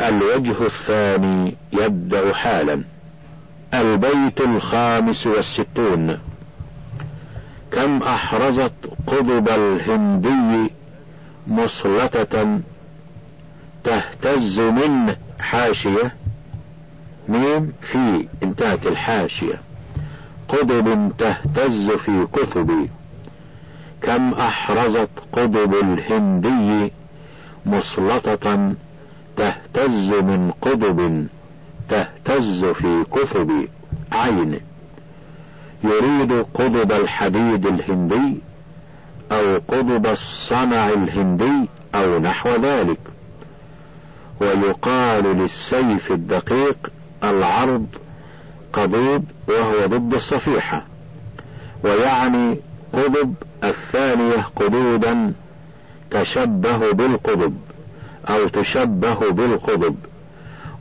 الوجه الثاني يبدأ حالا. البيت الخامس والستون. كم أحرزت قضب الهندي مصلتة تهتز من حاشية؟ ميم في انتهت الحاشية. قضب تهتز في كثب كم أحرزت قضب الهندي مصلطة تهتز من قضب تهتز في كثب عين. يريد قضب الحديد الهندي أو قضب الصنع الهندي أو نحو ذلك. ويقال للسيف الدقيق العرض قضيب وهو ضد الصفيحة. ويعني قضب الثانية قدودا تشبه بالقضب أو تشبه بالقضب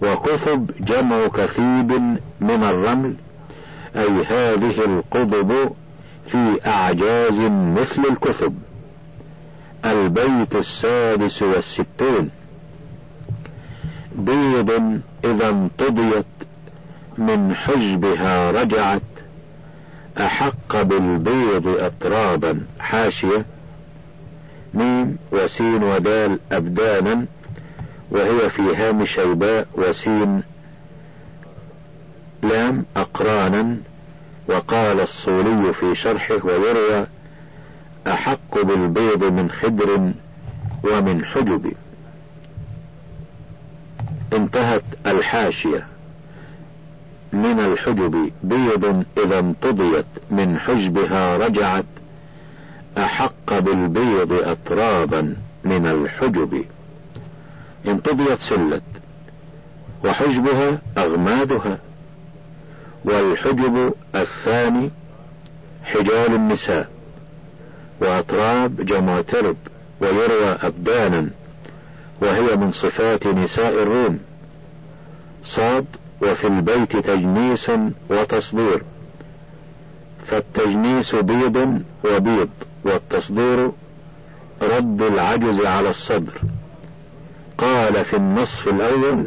وكثب جمع كثيب من الرمل أي هذه القضب في أعجاز مثل الكثب. البيت السادس والستون. بيض إذا انطضيت من حجبها رجعت أحق بالبيض أترابا. حاشية. ميم وسين ودال أبدانا. وهي في هام شيباء وسين. لام أقرانا وقال الصولي في شرحه ويروى أحق بالبيض من خدر ومن حجب. انتهت الحاشية. من الحجب بيض إذا انتضيت من حجبها رجعت. أحق بالبيض أترابا من الحجب. انتضيت سلت وحجبها أغمادها والحجب الثاني حجال النساء وأطراب جمع ترب ويروى أبدانا وهي من صفات نساء الروم. صاد وفي البيت تجنيس وتصدير فالتجنيس بيض وبيض والتصدير رد العجز على الصدر. قال في النصف الأول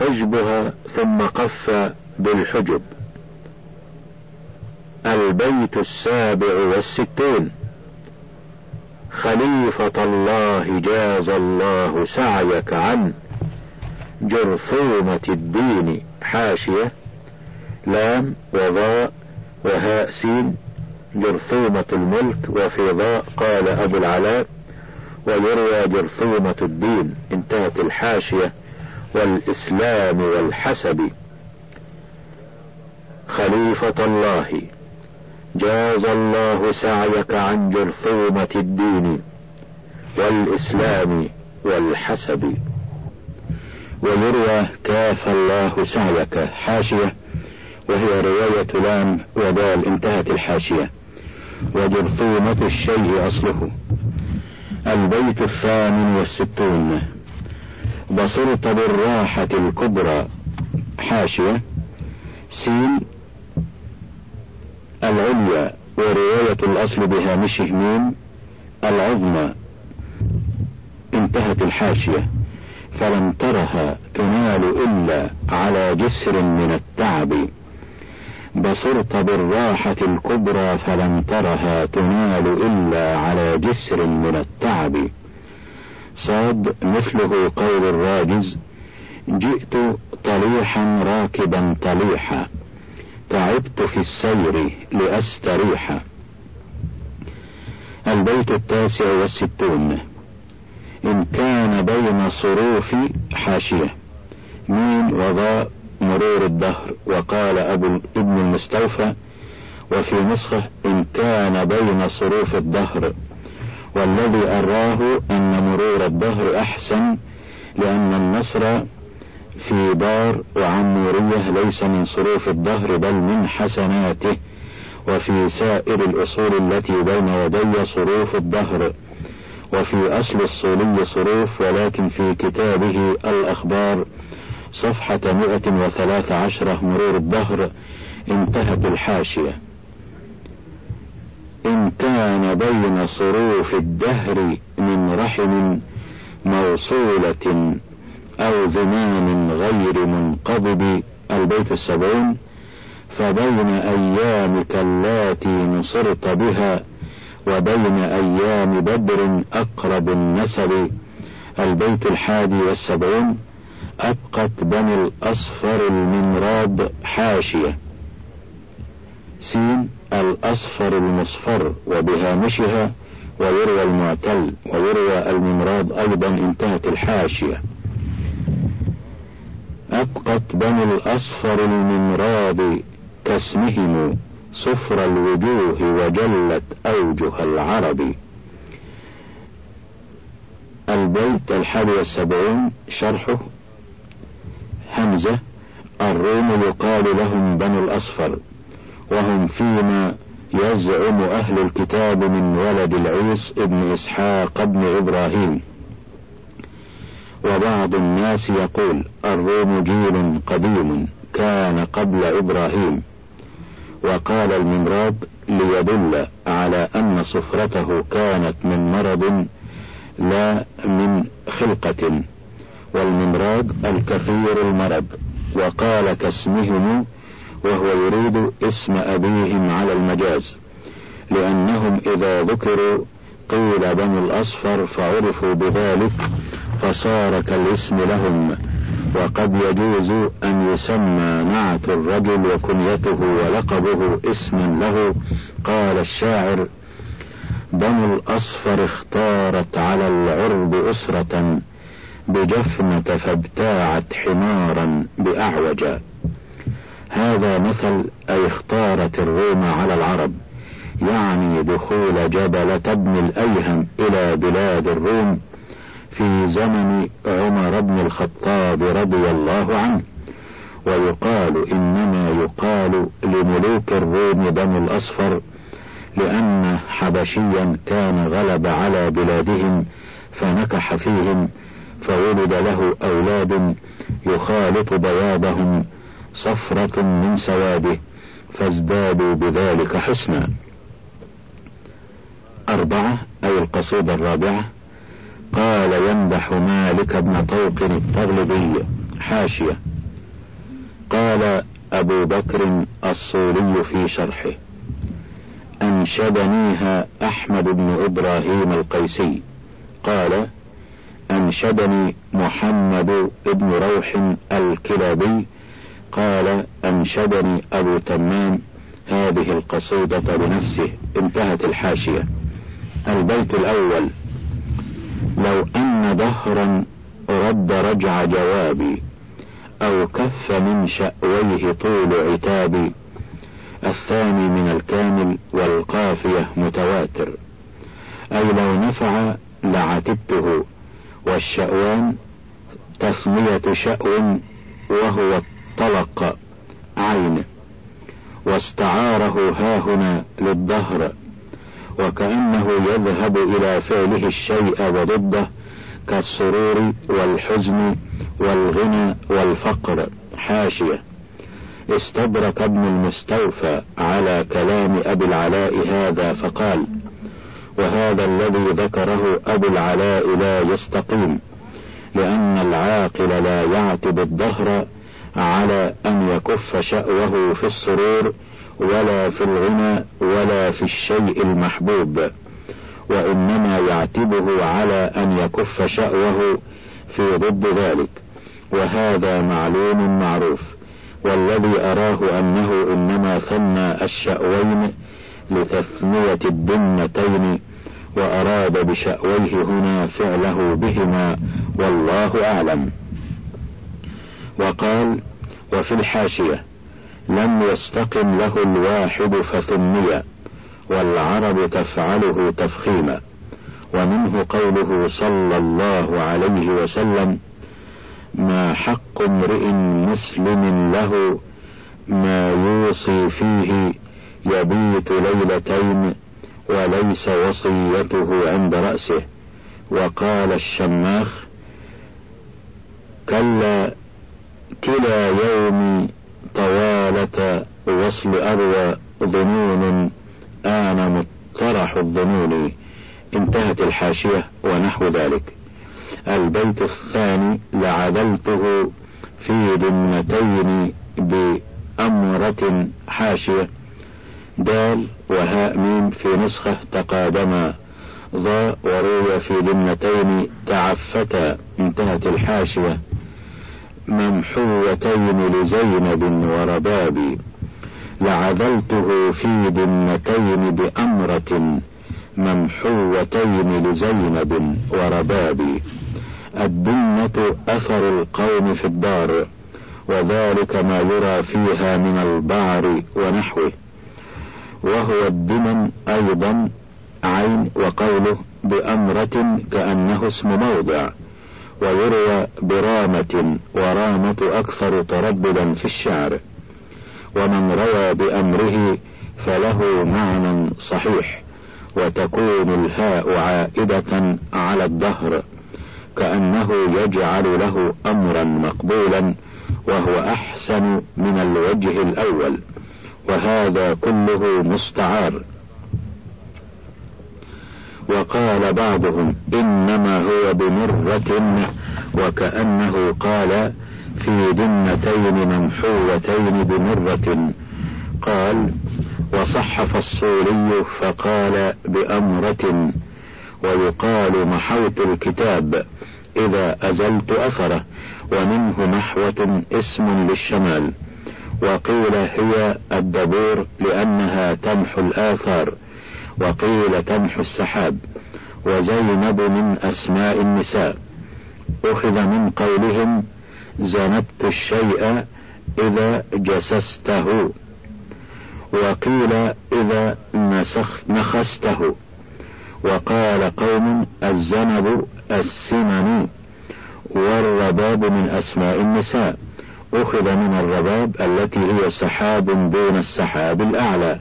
حجبها ثم قف بالحجب. البيت السابع والستون. خليفة الله جاز الله سعيك عن جرثومة الدين. حاشية. لام وضاء وهاء سين. جرثومة الملك وفي ضاء قال أبو العلاء. ويروى جرثومة الدين انتهت الحاشية والإسلام والحسب. خليفة الله جاز الله سعيك عن جرثومة الدين والإسلام والحسب. ويروى كاف الله سعيك حاشية وهي رواية لام ودال انتهت الحاشية. وجرثومة الشيء أصله. البيت الثامن والستون. بصرت بالراحة الكبرى. حاشية. سين. العليا. ورواية الأصل بهامشه ميم العظمى. انتهت الحاشية. فلم ترها تنال إلا على جسر من التعب. بصرت بالراحة الكبرى فلم ترها تنال إلا على جسر من التعب. صاد مثله قول الراجز جئت طليحا راكبا طليحا تعبت في السير لأستريح. البيت التاسع والستون. إن كان بين صروف حاشية. ميم وضاء مرور الدهر وقال أبو ابن المستوفى وفي نسخة إن كان بين صروف الدهر والذي أراه أن مرور الدهر أحسن لأن النصر في دار وعمورية ليس من صروف الدهر بل من حسناته وفي سائر الأصول التي بين يدي صروف الدهر وفي أصل الصولي صروف ولكن في كتابه الأخبار صفحة مئة وثلاث عشرة مرور الدهر انتهت الحاشية. إن كان بين صروف الدهر من رحم موصولة أو ذمام غير منقضب البيت السبعون فبين أيامك اللاتي نصرت بها وبين أيام بدر أقرب النسب البيت الحادي والسبعون أبقت بني الأصفر المنراد حاشية. سين الأصفر المصفر وبهامشها ويروى المعتل ويروى المنراد أيضا انتهت الحاشية. أبقت بني الأصفر المنراد كاسمهم صفر الوجوه وجلت أوجه العرب. البيت الحادي والسبعون شرحه همزة الروم يقال لهم بنو الأصفر وهم فيما يزعم أهل الكتاب من ولد العيس ابن إسحاق ابن إبراهيم. وبعض الناس يقول الروم جيل قديم كان قبل إبراهيم. وقال المنراد ليدل على أن صفرته كانت من مرض لا من خلقة. والمنراد الكثير المرض وقال كاسمهم وهو يريد اسم أبيهم على المجاز لأنهم إذا ذكروا قيل بنو الأصفر فعرفوا بذلك فصار كالاسم لهم وقد يجوز أن يسمى نعت الرجل وكنيته ولقبه اسما له قال الشاعر بنو الأصفر اختارت على العرب أسرة بجفنة فابتاعت حمارا بأعوجا. هذا مثل أي اختارت الروم على العرب يعني دخول جبلة ابن الأيهم إلى بلاد الروم في زمن عمر بن الخطاب رضي الله عنه ويقال إنما يقال لملوك الروم بنو الأصفر لأن حبشيا كان غلب على بلادهم فنكح فيهم فولد له أولاد يخالط بياضهم صفرة من سواده فازدادوا بذلك حسنا. أربعة أي القصيدة الرابعة قال يمدح مالك بن طوق التغلبي حاشية. قال أبو بكر الصولي في شرحه أنشدنيها أحمد بن إبراهيم القيسي. قال أنشدني محمد بن روح الكلابي. قال أنشدني أبو تمام. هذه القصيدة بنفسه. انتهت الحاشية. البيت الأول. لو أن دهرا رد رجع جوابي أو كف من شأويه طول عتابي. الثاني من الكامل والقافية متواتر. أي لو نفع لعتبته. والشأوان تسمية شأو وهو الطلق عين. واستعاره هاهنا للدهر وكأنه يذهب إلى فعله الشيء وضده كالسرور والحزن والغنى والفقر حاشية. استدرك ابن المستوفى على كلام أبي العلاء هذا فقال وهذا الذي ذكره أبو العلاء لا يستقيم لأن العاقل لا يعتب الدهر على أن يكف شأوه في السرور ولا في الغنى ولا في الشيء المحبوب وإنما يعتبه على أن يكف شأوه في ضد ذلك. وهذا معلوم معروف والذي أراه أنه إنما ثنى الشأوين لتثنية الدنتين وأراد بشأويه هنا فعله بهما والله أعلم. وقال وفي الحاشية لم يستقم له الواحد فثني والعرب تفعله تفخيما ومنه قوله صلى الله عليه وسلم ما حق امرئ مسلم له ما يوصي فيه يبيت ليلتين وليس وصيته عند رأسه. وقال الشماخ كلا كلا يوم طوالة وصل أروى ظنون آن مطرح الظنون. انتهت الحاشية ونحو ذلك. البيت الثاني لعدلته في ذمتين بأمرة حاشية. دال وهاء ميم في نسخة تقادما. ضاء وروي في ذمتين تعفتا. انتهت الحاشية. ممحوتين لزينب ورباب لعذلته في ذمتين بأمرة. ممحوتين لزينب ورباب الدمة أثر القوم في الدار. وذلك ما يرى فيها من البعر ونحوه. وهو الدمن أيضا عين وقوله بأمرة كأنه اسم موضع ويروى برامة ورامة أكثر ترددا في الشعر. ومن روى بأمره فله معنى صحيح وتكون الهاء عائدة على الدهر كأنه يجعل له أمرا مقبولا وهو أحسن من الوجه الأول. وهذا كله مستعار. وقال بعضهم إنما هو بمرة وكأنه قال في دمتين ممحوتين بمرة. قال وصحف الصولي فقال بأمرة ويقال محوت الكتاب إذا أزلت أثره ومنه محوة اسم للشمال. وقيل هي الدبور لأنها تمحو الآثار وقيل تمحو السحاب وزينب من أسماء النساء. أخذ من قولهم زنبت الشيء إذا جسسته وقيل إذا نسخ نخسته. وقال قوم الزنب السمن والرباب من أسماء النساء. أخذ من الرباب التي هي سحاب دون السحاب الأعلى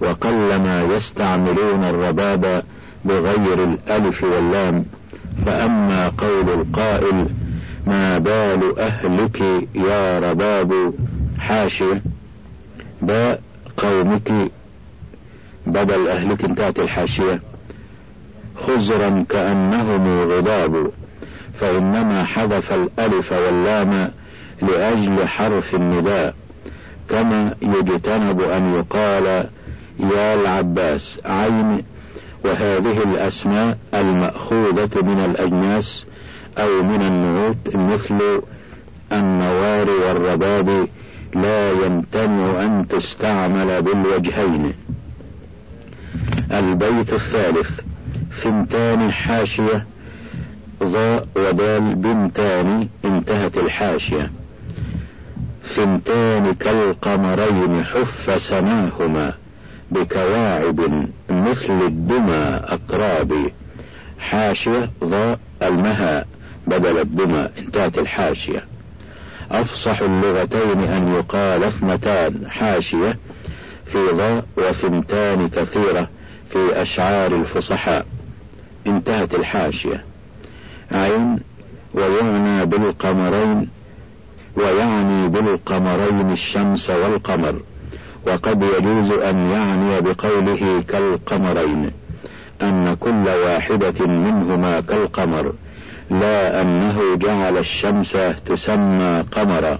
وقلما يستعملون الرباب بغير الألف واللام. فأما قول القائل ما بال أهلك يا رباب؟ حاشية. باء قومك بدل أهلك انتهت الحاشية. خزرا كأنهم غضاب فإنما حذف الألف واللام لأجل حرف النداء كما يجتنب أن يقال يا العباس عين وهذه الأسماء المأخوذة من الأجناس أو من النعوت مثل النوار والرباب لا يمتنع أن تستعمل بالوجهين. البيت الثالث ثنتان حاشية ظاء ودال بنتان انتهت الحاشية. ثنتان كالقمرين حف سماهما بكواعب مثل الدمى أطراب حاشية ضاء المها بدل الدمى انتهت الحاشية. أفصح اللغتين أن يقال اثنتان حاشية في ضاء وثنتان كثيرة في أشعار الفصحاء. انتهت الحاشية. عين ويعنى بالقمرين ويعني بالقمرين الشمس والقمر وقد يجوز أن يعني بقوله كالقمرين أن كل واحدة منهما كالقمر لا أنه جعل الشمس تسمى قمرا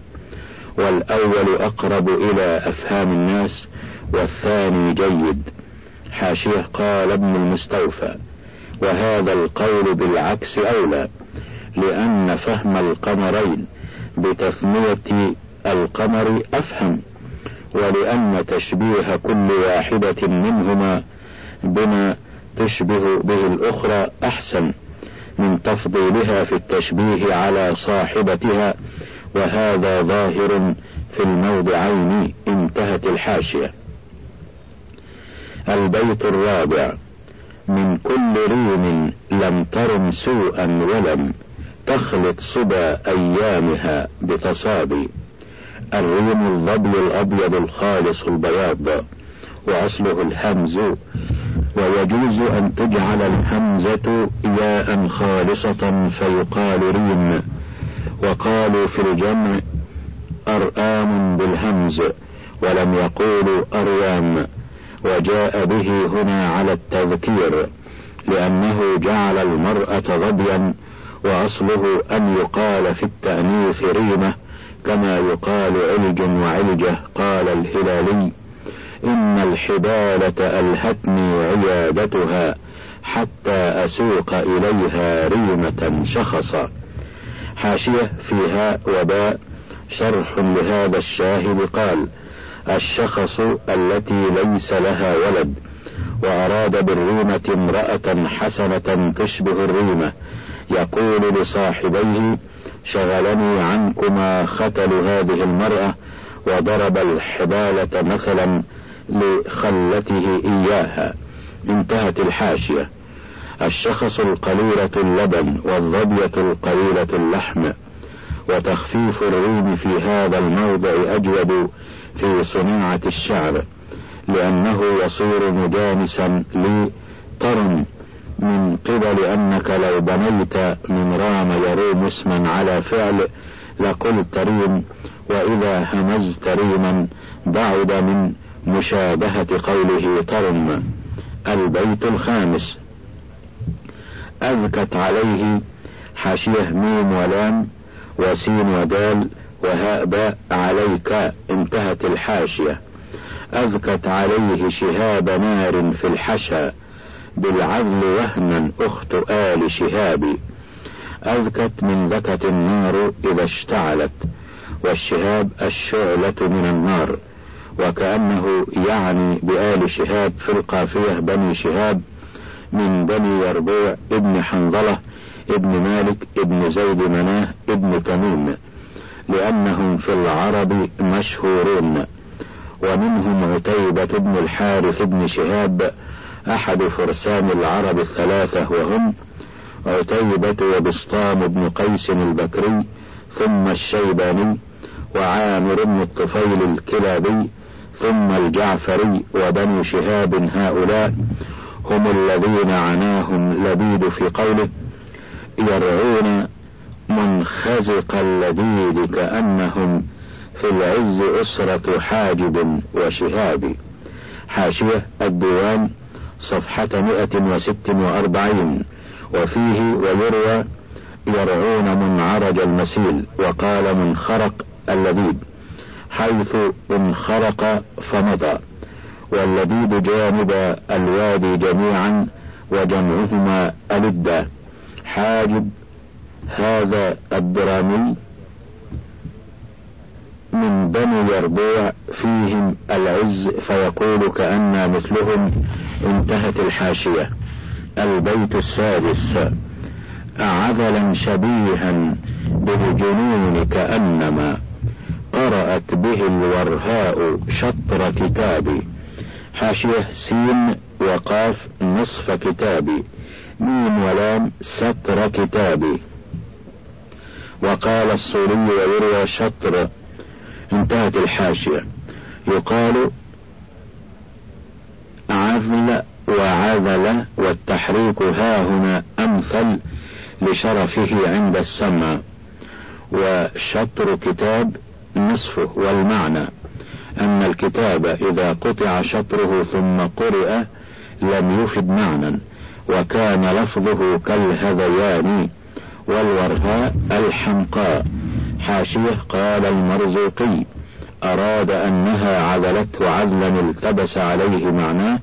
والأول أقرب إلى أفهام الناس والثاني جيد. حاشية قال ابن المستوفى وهذا القول بالعكس أولى لأن فهم القمرين بتثنية القمر أفهم ولأن تشبيه كل واحدة منهما بما تشبه به الأخرى أحسن من تفضيلها في التشبيه على صاحبتها وهذا ظاهر في الموضعين انتهت الحاشية. البيت الرابع من كل ريم لم ترم سوءا ولم تخلط صبا أيامها بتصابي. الريم الظبي الأبيض الخالص البياض وأصله الهمز. ويجوز أن تجعل الهمزة ياء خالصة فيقال ريم. وقالوا في الجمع أرآم بالهمز ولم يقولوا أريام. وجاء به هنا على التذكير لأنه جعل المرأة ظبيا وأصله أن يقال في التأنيث ريمة كما يقال علج وعلجة قال الهلالي. إن الحبالة ألهتني عيادتها حتى أسوق إليها ريمة شخصا. حاشية فيها وباء شرح لهذا الشاهد قال الشخص التي ليس لها ولد وأراد بالريمة امرأة حسنة تشبه الريمة يقول لصاحبيه شغلني عنكما ختل هذه المرأة وضرب الحبالة مثلا لخلته إياها. انتهت الحاشية. الشخص القليلة اللبن والظبية القليلة اللحم. وتخفيف الريم في هذا الموضع أجود في صناعة الشعر لأنه يصير مجانسا لطرن من قبل أنك لو بنيت من رام يروم اسما على فعل لقلت ريم وإذا همزت ريما بعد من مشابهة قوله طرم البيت الخامس. أذكت عليه حاشية ميم ولام وسين ودال وهاء باء عليك انتهت الحاشية. أذكت عليه شهاب نار في الحشا. بالعدل وهنا أخت آل شهاب. أذكت من ذكت النار إذا اشتعلت والشهاب الشعلة من النار. وكأنه يعني بآل شهاب في القافية بني شهاب من بني يربوع ابن حنظلة ابن مالك ابن زيد مناه ابن تميم. لأنهم في العرب مشهورون. ومنهم عتيبة بن الحارث بن شهاب أحد فرسان العرب الثلاثة وهم عتيبة وبسطام بن قيس البكري ثم الشيباني وعامر بن الطفيل الكلابي ثم الجعفري وبنو شهاب هؤلاء هم الذين عناهم لبيد في قوله يرعون منخزق اللذيذ كأنهم في العز أسرة حاجب وشهاب حاشية الديوان صفحة مئة وست وأربعين. وفيه ويروى يرعون منعرج المسيل وقال منخرق اللذيذ حيث انخرق فمضى. واللذيذ جانب الوادي جميعا وجمعهما ألدا حاجب هذا الدرامي من بني يربوع فيهم العز فيقول كأن مثلهم انتهت الحاشية. البيت السادس. عذلا شبيها بالجنون كأنما قرأت به الورهاء شطر كتابي. حاشية سين وقاف نصف كتابي. ميم ولام ستر كتابي. وقال الصولي ويروى شطر. انتهت الحاشية. يقال عذل وعذل والتحريك ها هنا أمثل لشرفه عند السمع وشطر كتاب نصفه والمعنى أن الكتاب إذا قطع شطره ثم قرئ لم يفد معنى وكان لفظه كالهذيان والورهاء الحمقاء. حاشية قال المرزوقي. أراد أنها عذلته عذلا التبس عليه معناه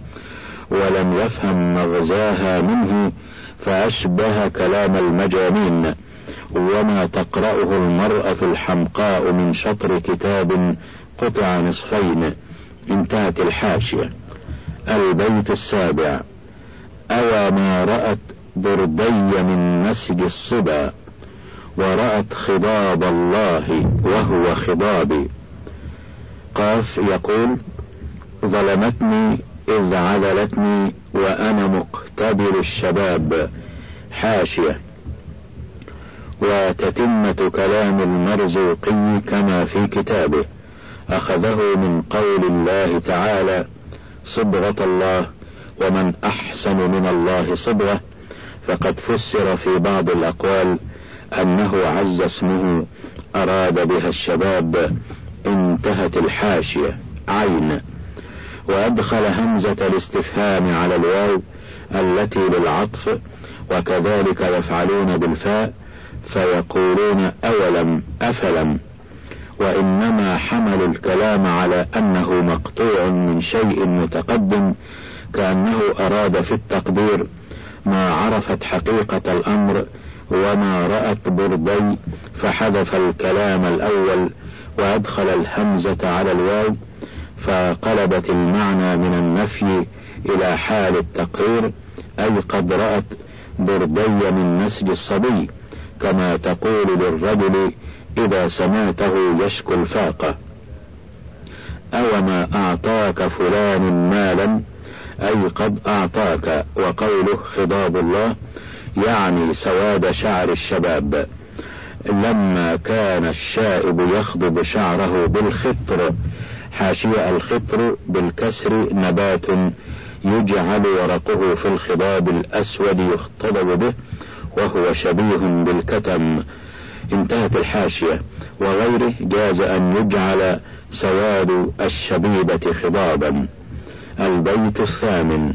ولم يفهم مغزاها منه فأشبه كلام المجانين. وما تقرأه المرأة الحمقاء من شطر كتاب قطع نصفين. انتهت الحاشية. البيت السابع. أوى ما رأت بردي من نسج الصبا ورأت خضاب الله وهو خضابي. قاف يقول ظلمتني إذ عذلتني وأنا مقتبل الشباب. حاشية. وتتمة كلام المرزوقي كما في كتابه. أخذه من قول الله تعالى صبغة الله ومن أحسن من الله صبغة. فقد فسر في بعض الأقوال أنه عز اسمه أراد بها الشباب. انتهت الحاشية عين. وأدخل همزة الاستفهام على الواو التي للعطف وكذلك يفعلون بالفاء فيقولون أولم أفلم. وإنما حملوا الكلام على أنه مقطوع من شيء متقدم كأنه أراد في التقدير ما عرفت حقيقة الأمر وما رأت بردي فحذف الكلام الأول وأدخل الهمزة على الواو فقلبت المعنى من النفي إلى حال التقرير أي قد رأت بردي من نسج الصبي كما تقول للرجل إذا سمعته يشكو الفاقة أوما أعطاك فلان مالا؟ أي قد أعطاك وقوله خضاب الله يعني سواد شعر الشباب. لما كان الشائب يخضب شعره بالخطر حاشية الخطر بالكسر نبات يجعل ورقه في الخضاب الأسود يختضب به وهو شبيه بالكتم. انتهت الحاشية. وغيره جاز أن يجعل سواد الشبيبة خضابا. البيت الثامن.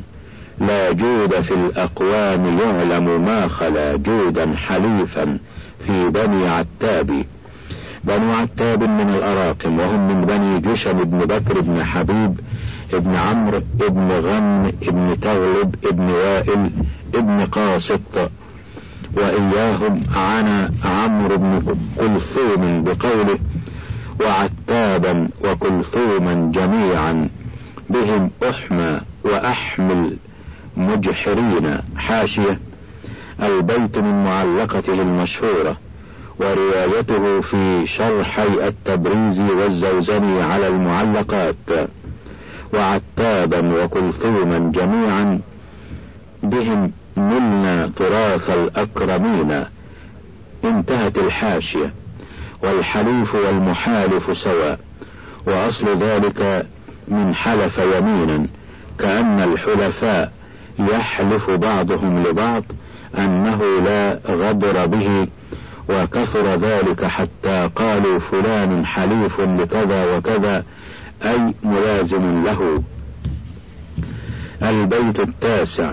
لا جود في الأقوام يعلم ما خلا جودا حليفا في بني عتاب. بنو عتاب من الأراقم وهم من بني جشم بن بكر بن حبيب ابن عمرو ابن غم ابن تغلب ابن وائل ابن قاسط وإياهم عنا عمرو بن كلثوم بقوله وعتابا وكلثوما جميعا بهم أحمى وأحمل. مجحرين حاشية. البيت من معلقته المشهورة وروايته في شرحي التبريزي والزوزني على المعلقات. وعتابا وكلثوما جميعا بهم نلنا تراث الأكرمين. انتهت الحاشية والحليف والمحالف سواء. وأصل ذلك من حلف يمينا كأن الحلفاء يحلف بعضهم لبعض أنه لا غدر به وكثر ذلك حتى قالوا فلان حليف لكذا وكذا أي ملازم له. البيت التاسع.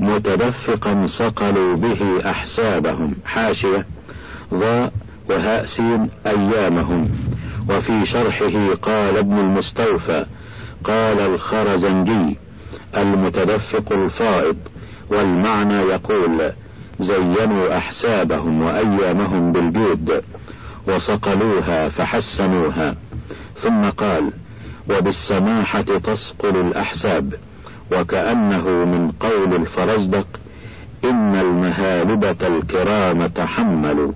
متدفقا صقلوا به أحسابهم. حاشية. ضاء وهاء سين أيامهم. وفي شرحه قال ابن المستوفى قال الخرزنجي المتدفق الفائض والمعنى يقول زينوا أحسابهم وأيامهم بالجود وصقلوها فحسنوها. ثم قال وبالسماحة تصقل الأحساب وكأنه من قول الفرزدق إن المهالبة الكرام تحملوا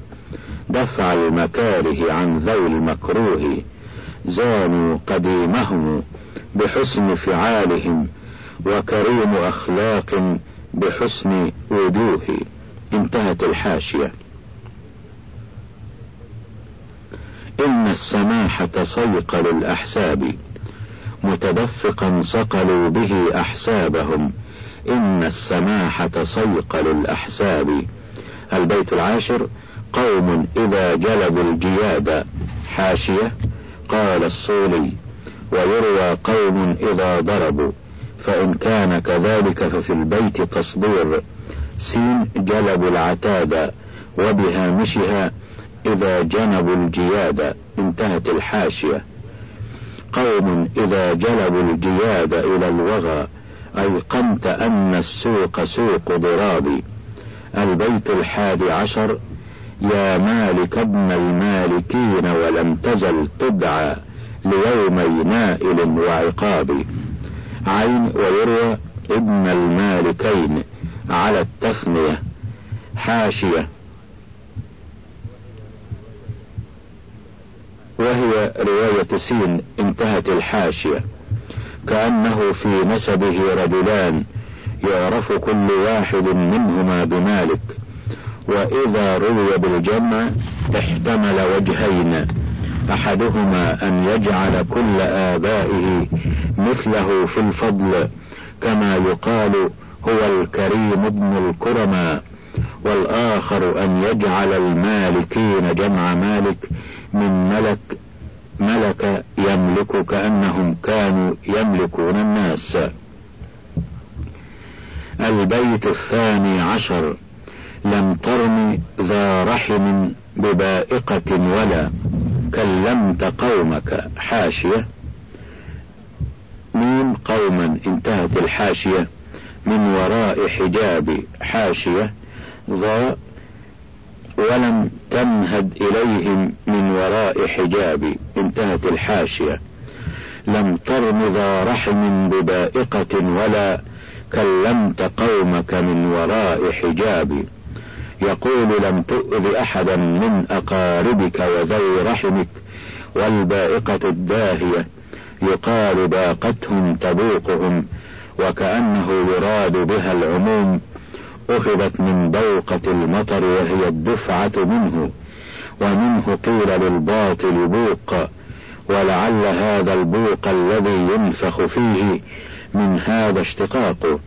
دفع المكاره عن ذوي المكروه زانوا قديمهم بحسن فعالهم وكريم أخلاق بحسن وجوه. انتهت الحاشية. إن السماحة صيقل الأحساب. متدفقا صقلوا به أحسابهم. إن السماحة صيقل الأحساب. البيت العاشر قوم إذا جلبوا الجياد. حاشية قال الصولي ويروى قوم إذا ضربوا. فإن كان كذلك ففي البيت تصدير. سين جلبوا العتاد وبهامشها إذا جنبوا الجياد انتهت الحاشية. قوم إذا جلبوا الجياد إلى الوغى أيقنت أن السوق سوق ضراب. البيت الحادي عشر يا مالك ابن المالكين ولم تزل تدعى ليومي نائل وعقاب. عين ويروى ابن المالكين على التثنية حاشية. وهي رواية سين انتهت الحاشية. كأنه في نسبه رجلان يعرف كل واحد منهما بمالك. وإذا روي بالجمع احتمل وجهين. أحدهما أن يجعل كل آبائه مثله في الفضل كما يقال هو الكريم ابن الكرماء والآخر أن يجعل المالكين جمع مالك من ملك ملك يملك كأنهم كانوا يملكون الناس. البيت الثاني عشر لم ترم ذا رحم ببائقة ولا. كلمت قومك حاشية. ميم قوما انتهت الحاشية. من وراء حجاب حاشية. ضاء ولم تمهد إليهم من وراء حجاب انتهت الحاشية. لم ترم ذا رحم ببائقة ولا كلمت قومك من وراء حجاب. يقول لم تؤذ أحدا من أقاربك وذوي رحمك والبائقة الداهية يقال باقتهم تبوقهم وكأنه يراد بها العموم أخذت من بوقة المطر وهي الدفعة منه ومنه قيل للباطل بوق ولعل هذا البوق الذي ينفخ فيه من هذا اشتقاقه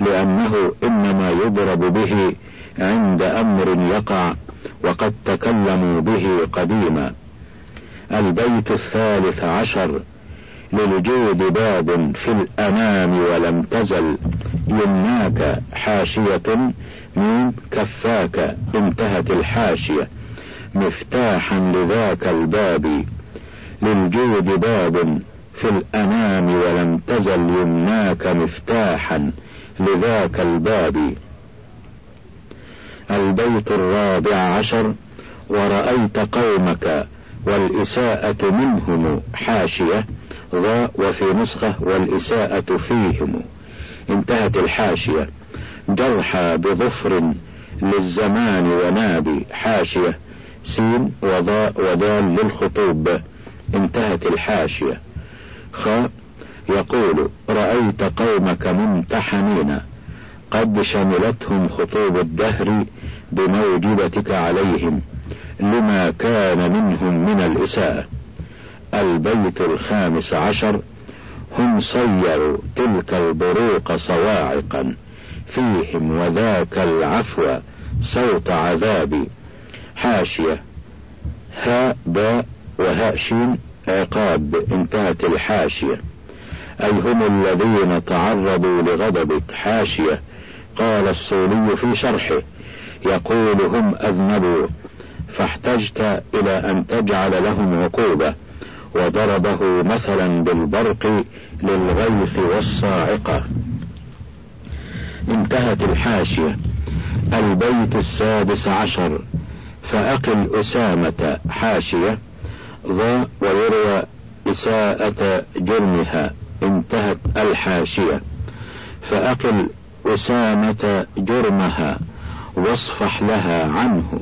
لأنه إنما يضرب به عند أمر يقع وقد تكلموا به قديما. البيت الثالث عشر للجود باب في الأمام ولم تزل. يمناك حاشية من كفاك انتهت الحاشية. مفتاحا لذاك الباب. للجود باب في الأمام ولم تزل. يمناك مفتاحا لذاك الباب. البيت الرابع عشر ورأيت قومك والإساءة منهم حاشية ضاء وفي نسخة والإساءة فيهم. انتهت الحاشية. جرحى بظفر للزمان ونابي حاشية. سين وضاء ودال للخطوب. انتهت الحاشية. خاء يقول رأيت قومك ممتحنين. قد شملتهم خطوب الدهر بموجبتك عليهم لما كان منهم من الإساءة البيت الخامس عشر هم صيروا تلك البروق صواعقا فيهم وذاك العفو صوت عذاب. حاشية هاء باء وهاء شين عقاب انتهت الحاشية. أي هم الذين تعرضوا لغضبك؟ حاشية قال السولي في شرحه. يقول هم أذنبوا فاحتجت إلى أن تجعل لهم عقوبة وضربه مثلا بالبرق للغيث والصاعقة. انتهت الحاشية. البيت السادس عشر. فأقل أسامة حاشية. ضاء ويروى إساءة جرمها. انتهت الحاشية. فأقل أسامة جرمها. واصفح لها عنه.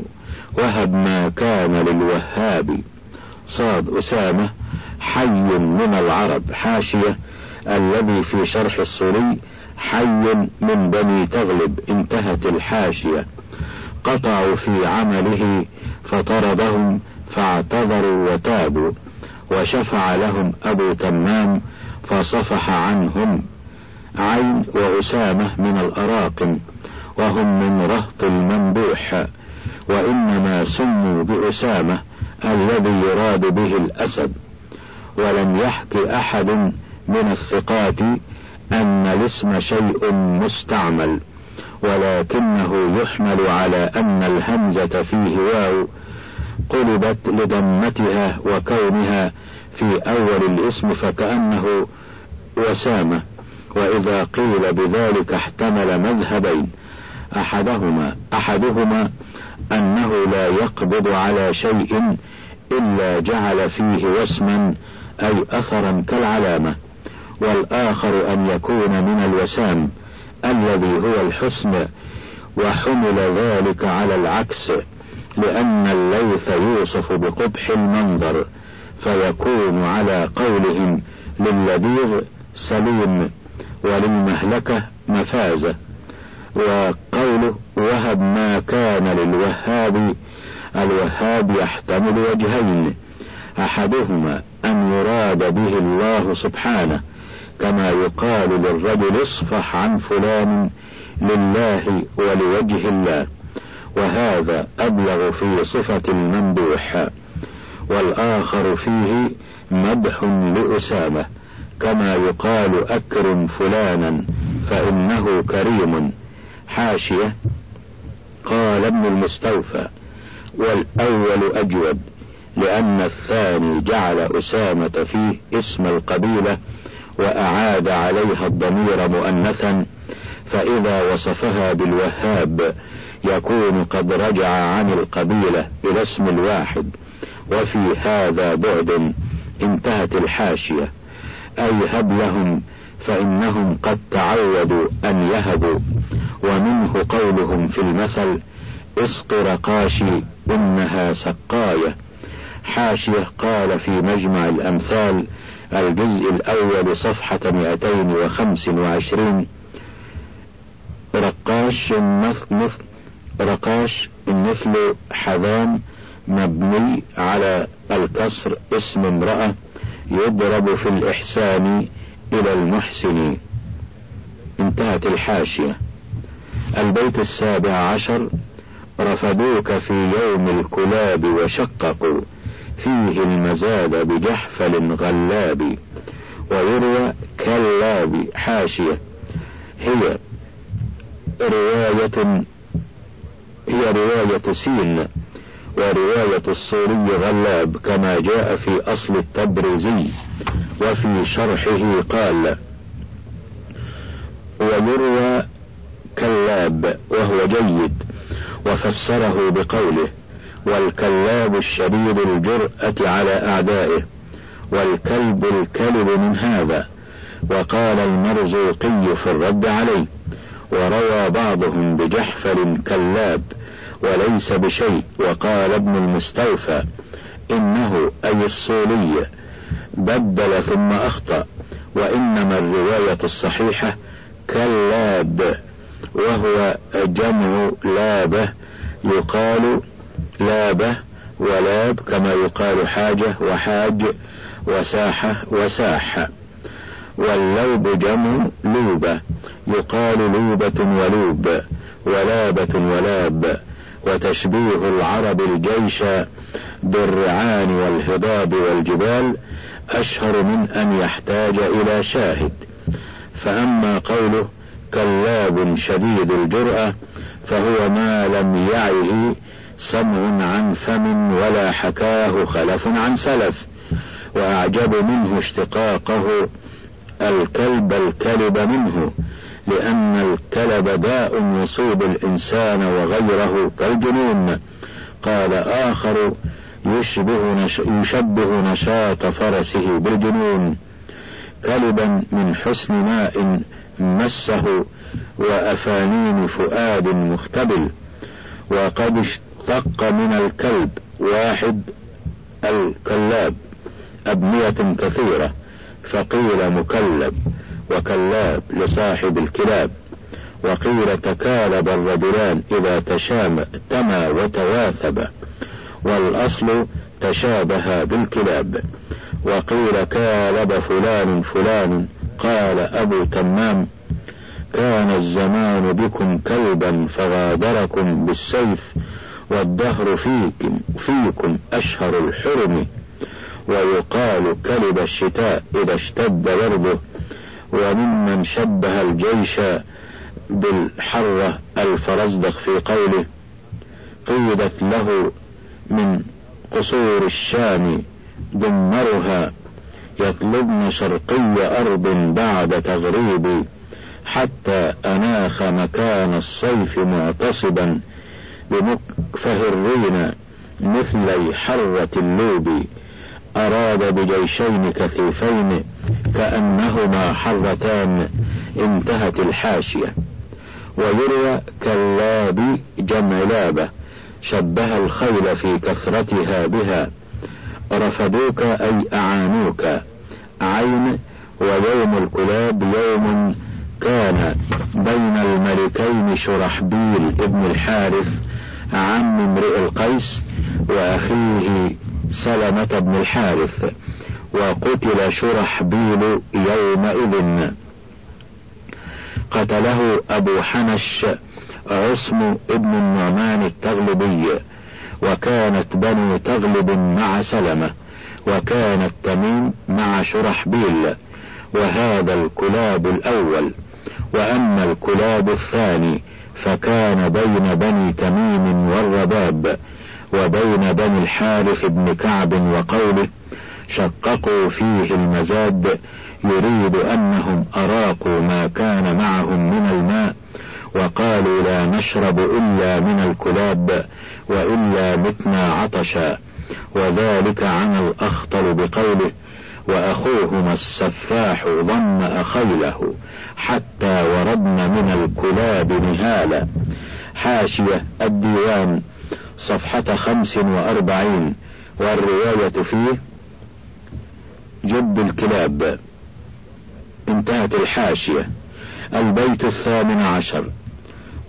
وهب ما كان للوهاب. صاد أسامة حي من العرب حاشية الذي في شرح الصوري حي من بني تغلب انتهت الحاشية. قطعوا في عمله فطردهم فاعتذروا وتابوا. وشفع لهم أبو تمام فصفح عنهم. عين وأسامة من الأراقم. وهم من رهط المنبوح وإنما سموا بأسامة الذي يراد به الأسد. ولم يحك أحد من الثقات أن الاسم شيء مستعمل ولكنه يحمل على أن الهمزة فيه واو قلبت لضمتها وكونها في أول الاسم فكأنه وسامة. وإذا قيل بذلك احتمل مذهبين أحدهما أحدهما أنه لا يقبض على شيء إلا جعل فيه وسما أي أثرا كالعلامة والآخر أن يكون من الوسام الذي هو الحسن وحمل ذلك على العكس لأن الليث يوصف بقبح المنظر فيكون على قولهم للذيذ سليم وللمهلكة مفازة. وقوله وهب ما كان للوهاب الوهاب يحتمل وجهين أحدهما أن يراد به الله سبحانه كما يقال للرجل اصفح عن فلان لله ولوجه الله وهذا أبلغ في صفة الممدوح والآخر فيه مدح لأسامة كما يقال أكرم فلانا فإنه كريم. حاشية قال ابن المستوفى والأول أجود لأن الثاني جعل أسامة فيه اسم القبيلة وأعاد عليها الضمير مؤنثا فإذا وصفها بالوهاب يكون قد رجع عن القبيلة إلى اسم الواحد وفي هذا بعد انتهت الحاشية أي هب لهم فإنهم قد تعودوا أن يهبوا. ومنه قولهم في المثل اسق رقاشي إنها سقاية. حاشية قال في مجمع الأمثال الجزء الأول صفحة 225 رقاش مثل رقاش مثل حذام مبني على الكسر اسم امرأة يضرب في الإحسان إلى المحسن. انتهت الحاشية. البيت السابع عشر. رفدوك في يوم الكلاب وشققوا. فيه المزاد بجحفل غلاب. ويروى كلاب حاشية. هي رواية هي رواية سين. ورواية الصوري غلاب. كما جاء في أصل التبريزي وفي شرحه قال ويروى كلاب وهو جيد وفسره بقوله والكلاب الشديد الجرأة على أعدائه والكلب الكلب من هذا وقال المرزوقي في الرد عليه وروى بعضهم بجحفل كلاب وليس بشيء وقال ابن المستوفى إنه أي الصولي بدل ثم أخطأ. وإنما الرواية الصحيحة كلاب وهو جمع لابة يقال لابة ولاب كما يقال حاجة وحاج وساحة وساح. واللوب جمع لوبة يقال لوبة ولوب ولابة ولاب. وتشبيه العرب الجيش بالرعان والهضاب والجبال أشهر من أن يحتاج إلى شاهد. فأما قوله كلاب شديد الجرأة فهو ما لم يعه سمع عن فم ولا حكاه خلف عن سلف. وأعجب منه اشتقاقه الكلب الكلب منه لأن الكلب داء يصيب الإنسان وغيره كالجنون. قال آخر يشبه, نش يشبه نشاط فرسه بالجنون كلبا من حسن ماء مسه وأفانين فؤاد مختبل وقد اشتق من الكلب واحد الكلاب أبنية كثيرة فقيل مكلب وكلاب لصاحب الكلاب وقيل تكالب الرجلان إذا تشام تما وتواثب والأصل تشابه بالكلاب. وقيل كالب فلان فلان قال أبو تمام كان الزمان بكم كلبا فغادركم بالسيف والدهر فيكم, فيكم أشهر الحرم. ويقال كلب الشتاء إذا اشتد برده وممن شبه الجيش بالحرة الفرزدق في قوله قيدت له من قصور الشام دمرها يطلبن شرقي أرض بعد تغريب حتى أناخ مكان الصيف معتصبا بمكفهرين مثلي حرة اللوب. أراد بجيشين كثيفين كأنهما حرتان انتهت الحاشية. ويروى كاللاب جمع لابة. شبه الخيل في كثرتها بها. رفدوك أي أعانوك. عين ويوم الكلاب يوم كان بين الملكين شرحبيل ابن الحارث عم امرئ القيس وأخيه سلمة بن الحارث. وقتل شرحبيل يومئذ. قتله أبو حنش عصم ابن النعمان التغلبي وكانت بنو تغلب مع سلمة وكانت تميم مع شرحبيل وهذا الكلاب الأول. وأما الكلاب الثاني فكان بين بني تميم والرباب وبين بني الحارث بن كعب وقوله شققوا فيه المزاد يريد أنهم أراقوا ما كان معهم من الماء وقالوا لا نشرب إلا من الكلاب وإلا متنا عطشا. وذلك عن الأخطل بقوله وأخوهما السفاح ضم خيله حتى وردن من الكلاب نهالا. حاشية الديوان صفحة خمس وأربعين. والرواية فيه جب الكلاب. انتهت الحاشية. البيت الثامن عشر.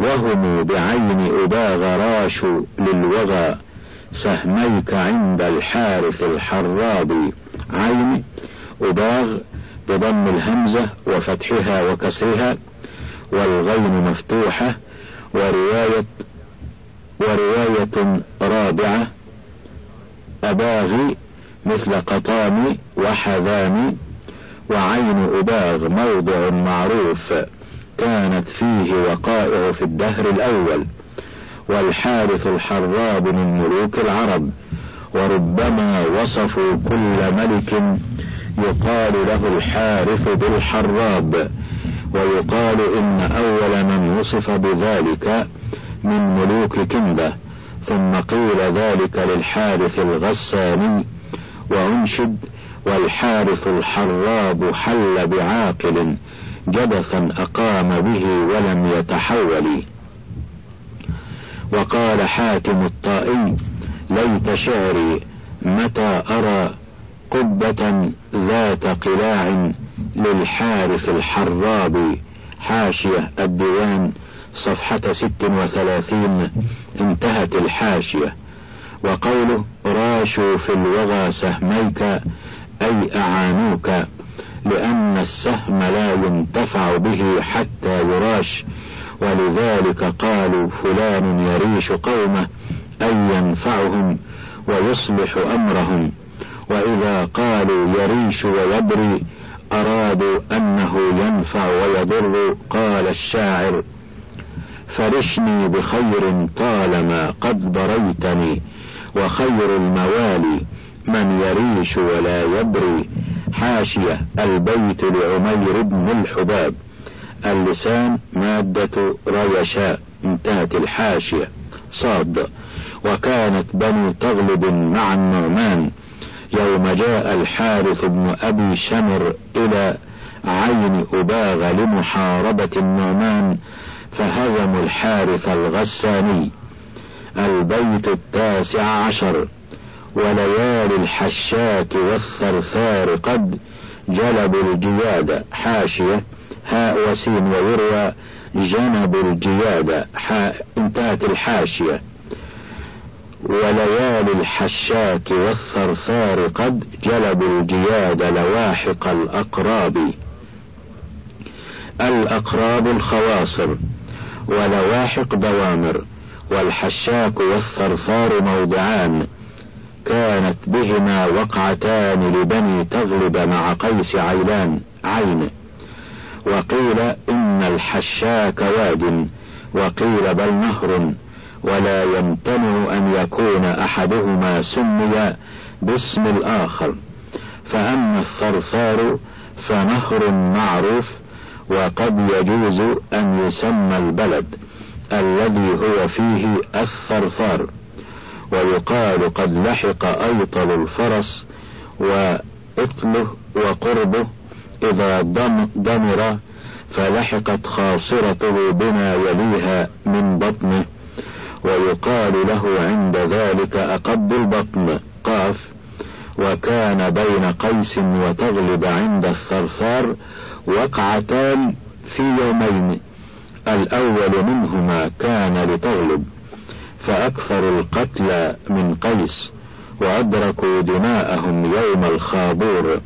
وهم بعين أباغ راش للوغى سهميك عند الحارث الحرابي عين أباغ بضم الهمزة وفتحها وكسرها والغين مفتوحة ورواية ورواية رابعة أباغي مثل قطام وحذام وعين أباغ موضع معروف. كانت فيه وقائع في الدهر الأول والحارث الحراب من ملوك العرب وربما وصفوا كل ملك يقال له الحارث بالحراب ويقال إن أول من وصف بذلك من ملوك كندة ثم قيل ذلك للحارث الغساني وأنشد والحارث الحراب حل بعاقل جبثا أقام به ولم يتحول. وقال حاتم الطائي ليت شعري متى أرى قبة ذات قلاع للحارث الحراب حاشية الديوان صفحة ست وثلاثين انتهت الحاشية. وقوله راشوا في الوغى سهميك أي أعانوك. لأن السهم لا ينتفع به حتى يراش. ولذلك قالوا فلان يريش قومه أي ينفعهم ويصلح أمرهم. وإذا قالوا يريش ويبري أرادوا أنه ينفع ويضر قال الشاعر. فرشني بخير طالما قد بريتني وخير الموالي من يريش ولا يبري. حاشية البيت لعمير بن الحباب. اللسان مادة ريشاء انتهت الحاشية. صاد. وكانت بني تغلب مع النعمان. يوم جاء الحارث بن أبي شمر إلى عين أباغ لمحاربة النعمان فهزموا الحارث الغساني. البيت التاسع عشر. وليالي الحشاك والثرثار قد جلبوا الجياد حاشية هاء وسين ويروى جنبوا الجياد انتهت الحاشية. وليالي الحشاك والثرثار قد جلبوا الجياد لواحق الأقراب. الأقراب الخواصر ولواحق دوامر والحشاك والثرثار موضعان. كانت بهما وقعتان لبني تغلب مع قيس عيلان عين. وقيل إن الحشاك واد وقيل بل نهر ولا يمتنع أن يكون أحدهما سمي باسم الآخر. فأما الثرثار فنهر معروف وقد يجوز أن يسمى البلد الذي هو فيه الثرثار ويقال قد لحق أيطل الفرس وإطله وقربه إذا دمر فلحقت خاصرته بما يليها من بطنه. ويقال له عند ذلك أقب البطن قاف وكان بين قيس وتغلب عند الثرثار وقعتان في يومين. الأول منهما كان لتغلب. فأكثر القتلى من قيس وأدركوا دماءهم يوم الخابور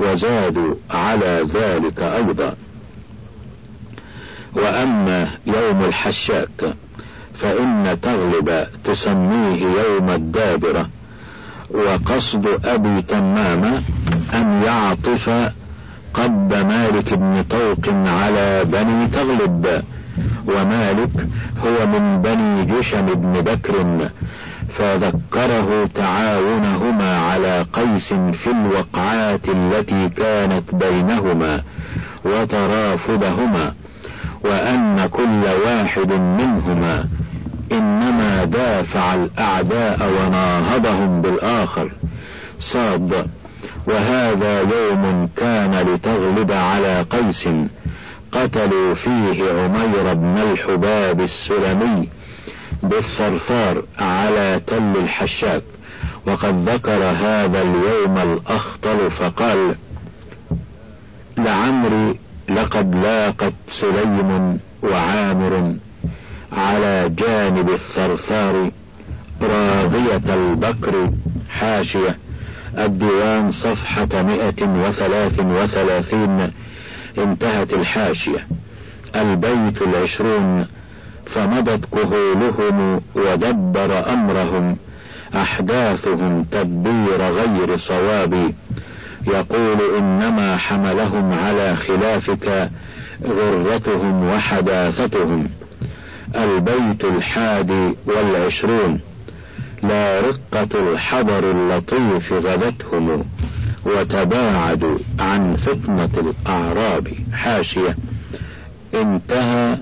وزادوا على ذلك أيضا. وأما يوم الحشاك فإن تغلب تسميه يوم الدابرة وقصد أبي تمام أن يعطف قب مالك بن طوق على بني تغلب. ومالك هو من بني جشم بن بكر فذكره تعاونهما على قيس في الوقعات التي كانت بينهما وترافضهما وأن كل واحد منهما إنما دافع الأعداء وناهضهم بالآخر. صاد وهذا يوم كان لتغلب على قيس. قتلوا فيه عمير بن الحباب السلمي بالثرثار على تل الحشاك وقد ذكر هذا اليوم الأخطل فقال لعمري لقد لاقت سليم وعامر على جانب الثرثار راضية البكر حاشية الديوان صفحة مئة وثلاث وثلاثين انتهت الحاشية. البيت العشرون فمضت كهولهم ودبر أمرهم. أحداثهم تدبير غير صواب. يقول إنما حملهم على خلافك غرتهم وحداثتهم. البيت الحادي والعشرون. لا رقة الحضر اللطيف غدتهم. وتباعدوا عن فتنة الأعراب حاشية. انتهى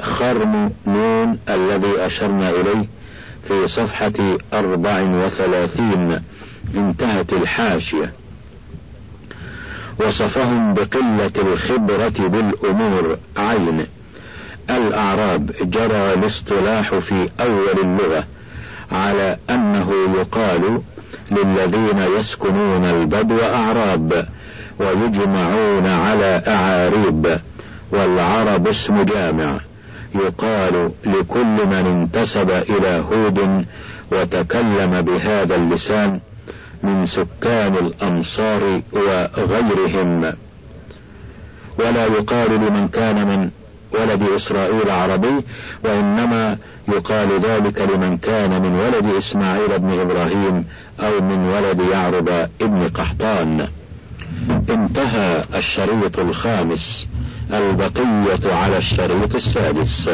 خرم نون الذي أشرنا إليه في صفحة أربع وثلاثين. انتهت الحاشية. وصفهم بقلة الخبرة بالأمور. عين. الأعراب جرى الاصطلاح في أول اللغة على أنه يقال للذين يسكنون البدو أعراب ويجمعون على أعاريب والعرب اسم جامع. يقال لكل من انتسب إلى هود وتكلم بهذا اللسان من سكان الأمصار وغيرهم. ولا يقال لمن كان من ولد إسرائيل عربي وإنما يقال ذلك لمن كان من ولد إسماعيل بن إبراهيم أو من ولد يعرب ابن قحطان. انتهى الشريط الخامس البقية على الشريط السادس.